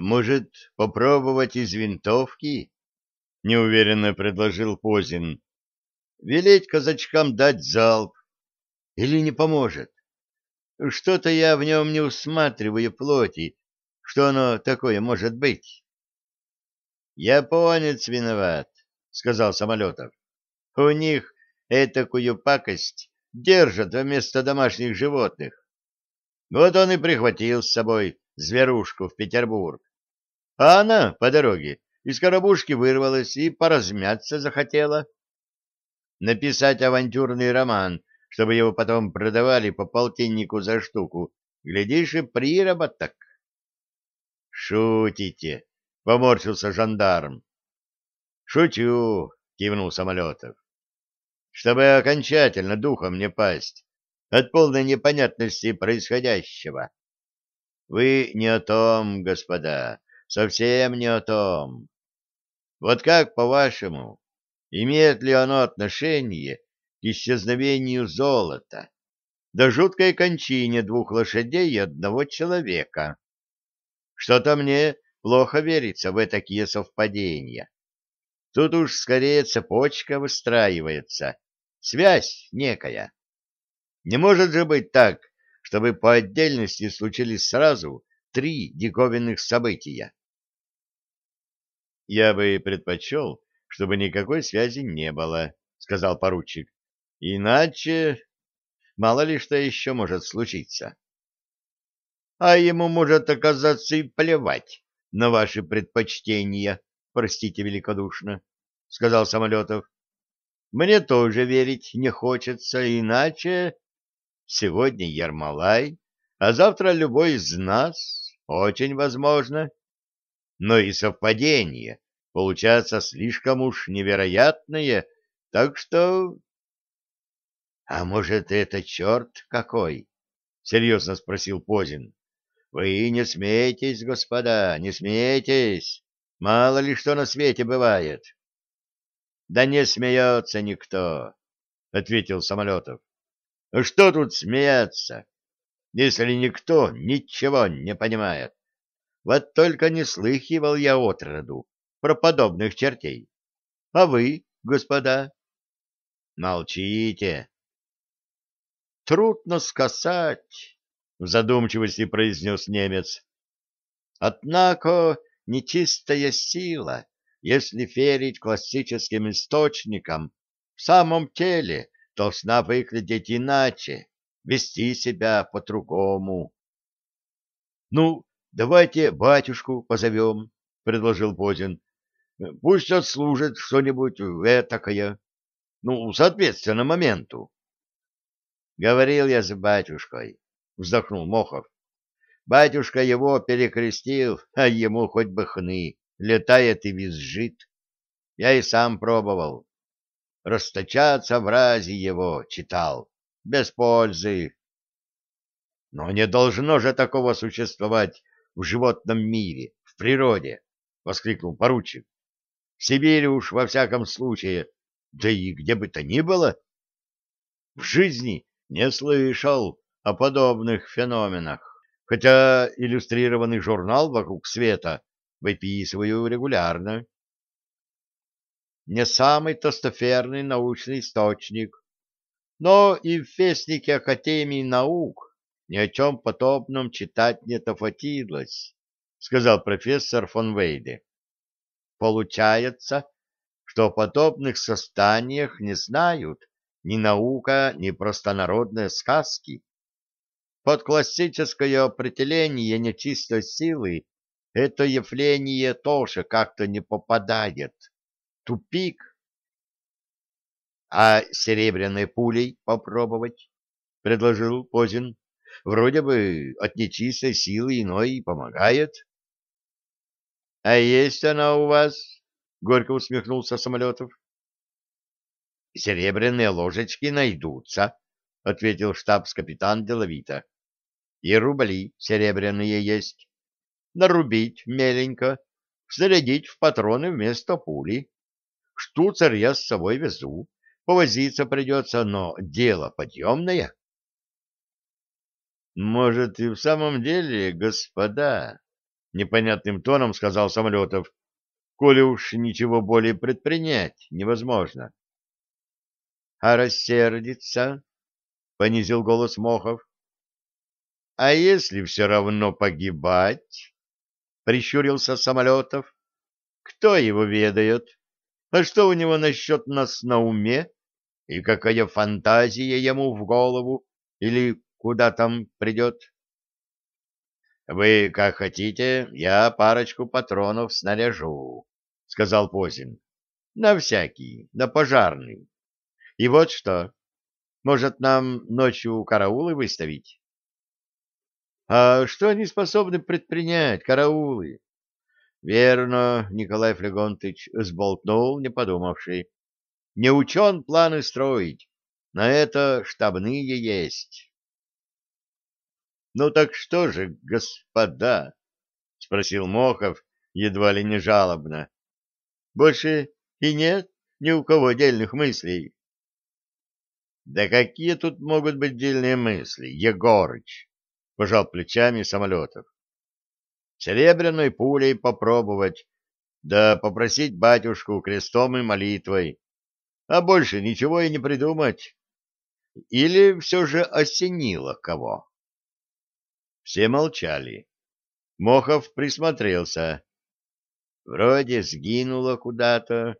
Может, попробовать из винтовки? Неуверенно предложил Позин. Велеть казачкам дать залп. Или не поможет? Что-то я в нем не усматриваю плоти. Что оно такое может быть? Японец виноват, сказал Самолетов. У них этакую пакость держат вместо домашних животных. Вот он и прихватил с собой зверушку в Петербург. А она по дороге из коробушки вырвалась и поразмяться захотела. Написать авантюрный роман, чтобы его потом продавали по полтиннику за штуку, глядишь, и приработок. — Шутите, — поморщился жандарм. — Шучу, — кивнул Самолетов. — Чтобы окончательно духом не пасть от полной непонятности происходящего. Вы не о том, господа, совсем не о том. Вот как, по-вашему, имеет ли оно отношение к исчезновению золота, до жуткой кончине двух лошадей и одного человека? Что-то мне плохо верится в такие совпадения. Тут уж скорее цепочка выстраивается, связь некая. Не может же быть так, чтобы по отдельности случились сразу три диковинных события. «Я бы предпочел, чтобы никакой связи не было», — сказал поручик. «Иначе мало ли что еще может случиться». «А ему может оказаться и плевать на ваши предпочтения, простите великодушно», — сказал Самолетов. «Мне тоже верить не хочется, иначе...» Сегодня Ермолай, а завтра любой из нас, очень возможно. Но и совпадение получается слишком уж невероятное, так что... — А может, это черт какой? — серьезно спросил Позин. — Вы не смейтесь, господа, не смейтесь. Мало ли что на свете бывает. — Да не смеется никто, — ответил Самолетов. Ну что тут смеяться, если никто ничего не понимает? Вот только не слыхивал я отроду про подобных чертей. А вы, господа? Молчите. Трудно сказать, в задумчивости произнес немец. Однако нечистая сила, если верить классическим источникам, в самом теле должна выглядеть иначе, вести себя по-другому. — Ну, давайте батюшку позовем, — предложил Позин. — Пусть отслужит что-нибудь этакое, ну, соответственно моменту. — Говорил я с батюшкой, — вздохнул Мохов. Батюшка его перекрестил, а ему хоть бы хны, летает и визжит. Я и сам пробовал расточаться в разе его читал. Без пользы. Но не должно же такого существовать в животном мире, в природе, — воскликнул поручик. В Сибири уж во всяком случае, да и где бы то ни было. В жизни не слышал о подобных феноменах, хотя иллюстрированный журнал «Вокруг света» выписываю регулярно не самый тостоферный научный источник, но и в Вестнике Академии наук ни о чем подобном читать не тофатилось, сказал профессор фон Вейде. Получается, что о подобных состояниях не знают ни наука, ни простонародные сказки. Под классическое определение нечистой силы это явление тоже как-то не попадает тупик. А серебряной пулей попробовать, предложил Позин. Вроде бы от нечистой силы иной помогает. А есть она у вас? Горько усмехнулся Самолетов. Серебряные ложечки найдутся, ответил штабс-капитан деловито. И рубли серебряные есть. Нарубить меленько, снарядить в патроны вместо пули. Штуцер я с собой везу. Повозиться придется, но дело подъемное. Может, и в самом деле, господа, непонятным тоном сказал Самолетов, коли уж ничего более предпринять невозможно. — А рассердится? — понизил голос Мохов. — А если все равно погибать? — прищурился Самолетов. — Кто его ведает? А что у него насчет нас на уме? И какая фантазия ему в голову? Или куда там придет? — Вы как хотите, я парочку патронов снаряжу, — сказал Позин. — На всякий, на пожарный. И вот что, может, нам ночью караулы выставить? — А что они способны предпринять, караулы? — Верно, Николай Флегонтыч сболтнул, не подумавший. Не учен планы строить, на это штабные есть. — Ну так что же, господа? — спросил Мохов, едва ли не жалобно. — Больше и нет ни у кого дельных мыслей. — Да какие тут могут быть дельные мысли, Егорыч? — пожал плечами самолетов. — Серебряной пулей попробовать, да попросить батюшку крестом и молитвой, а больше ничего и не придумать. Или все же осенило кого? Все молчали. Мохов присмотрелся. Вроде сгинуло куда-то.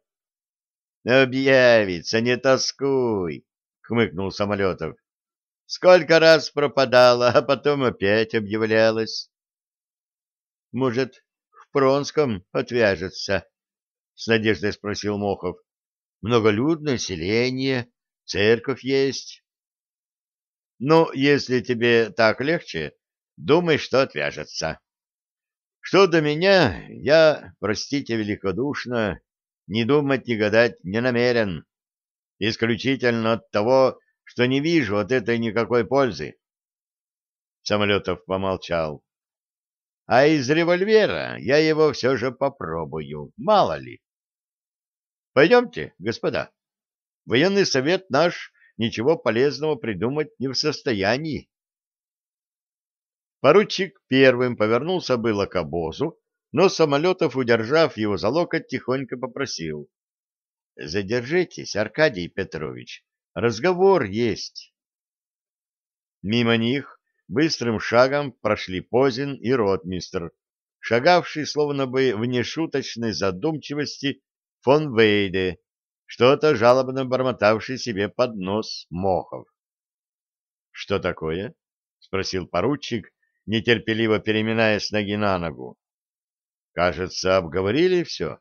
«Объявится, не тоскуй!» — хмыкнул Самолетов. «Сколько раз пропадала, а потом опять объявлялась». «Может, в Пронском отвяжется?» — с надеждой спросил Мохов. «Многолюдное селение, церковь есть». «Ну, если тебе так легче, Думай, что отвяжется. Что до меня, я, простите великодушно, не думать, не гадать не намерен. Исключительно от того, что не вижу от этой никакой пользы. Самолетов помолчал. А из револьвера я его все же попробую, мало ли. Пойдемте, господа. Военный совет наш ничего полезного придумать не в состоянии. Поручик первым повернулся было к обозу, но Самолетов, удержав его за локоть, тихонько попросил. — Задержитесь, Аркадий Петрович, разговор есть. Мимо них быстрым шагом прошли Позин и ротмистр, шагавший словно бы в нешуточной задумчивости фон Вейде, что-то жалобно бормотавший себе под нос Мохов. — Что такое? — спросил поручик, нетерпеливо переминаясь ноги на ногу. Кажется, обговорили все.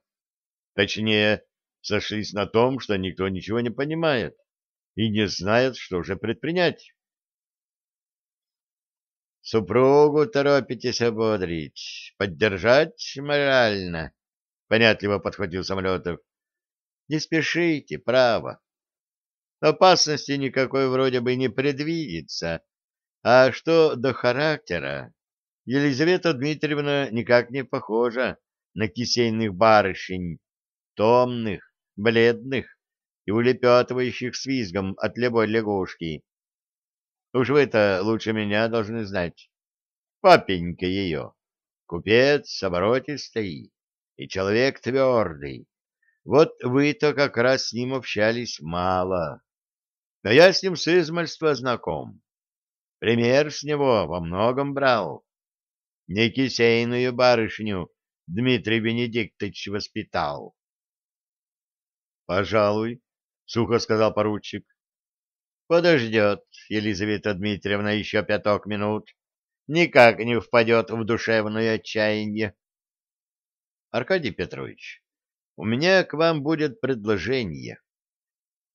Точнее, сошлись на том, что никто ничего не понимает и не знает, что же предпринять. Супругу торопитесь ободрить, поддержать морально, — понятливо подхватил Самолетов. Не спешите, право. Опасности никакой вроде бы не предвидится, а что до характера, Елизавета Дмитриевна никак не похожа на кисейных барышень, томных, бледных и улепетывающих с визгом от любой лягушки. Уж вы-то лучше меня должны знать. Папенька ее, купец оборотистый и человек твердый. Вот вы-то как раз с ним общались мало. А я с ним с измальства знаком. Пример с него во многом брал. Не кисейную барышню Дмитрий Бенедиктович воспитал. — Пожалуй, — сухо сказал поручик. — Подождет Елизавета Дмитриевна еще пяток минут. Никак не впадет в душевное отчаяние. — Аркадий Петрович, у меня к вам будет предложение.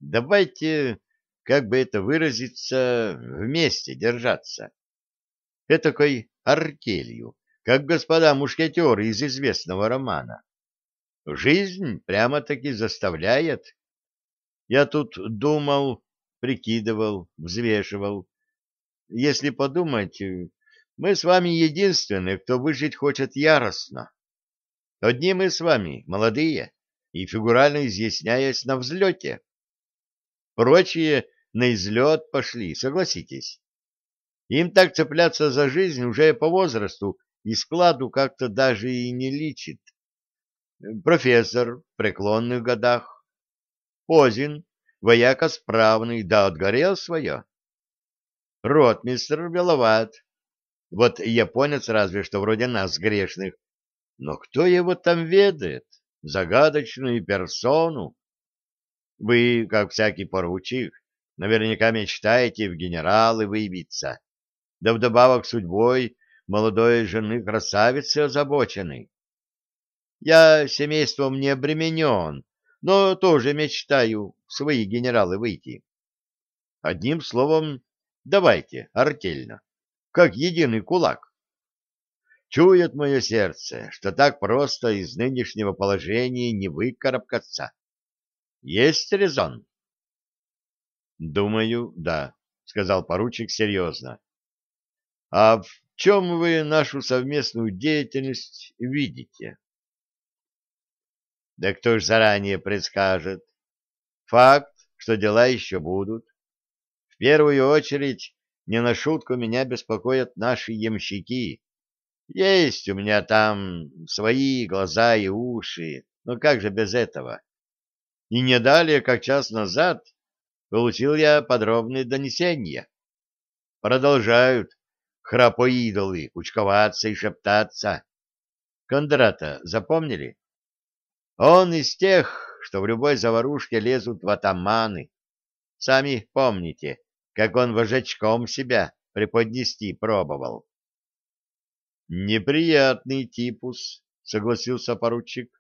Давайте как бы это выразиться, вместе держаться. Этакой артелью, как господа мушкетеры из известного романа. Жизнь прямо-таки заставляет. Я тут думал, прикидывал, взвешивал. Если подумать, мы с вами единственные, кто выжить хочет яростно. Одни мы с вами, молодые, и фигурально изъясняясь на взлете. Прочие на излет пошли, согласитесь. Им так цепляться за жизнь уже по возрасту и складу как-то даже и не личит. Профессор в преклонных годах. Позин, вояка справный, да отгорел свое. Ротмистр беловат. Вот японец разве что вроде нас, грешных. Но кто его там ведает? Загадочную персону. Вы, как всякий поручик, наверняка мечтаете в генералы выбиться. Да вдобавок судьбой молодой жены красавицы озабочены. Я семейством не обременен, но тоже мечтаю в свои генералы выйти. Одним словом, давайте, артельно, как единый кулак. Чует мое сердце, что так просто из нынешнего положения не выкарабкаться. Есть резон? — Думаю, да, — сказал поручик серьезно. — А в чем вы нашу совместную деятельность видите? — Да кто ж заранее предскажет? Факт, что дела еще будут. В первую очередь, не на шутку меня беспокоят наши ямщики. Есть у меня там свои глаза и уши, но как же без этого? И не далее, как час назад, получил я подробные донесения. Продолжают храпоидолы кучковаться и шептаться. Кондрата запомнили? Он из тех, что в любой заварушке лезут в атаманы. Сами помните, как он вожачком себя преподнести пробовал. Неприятный типус, согласился поручик.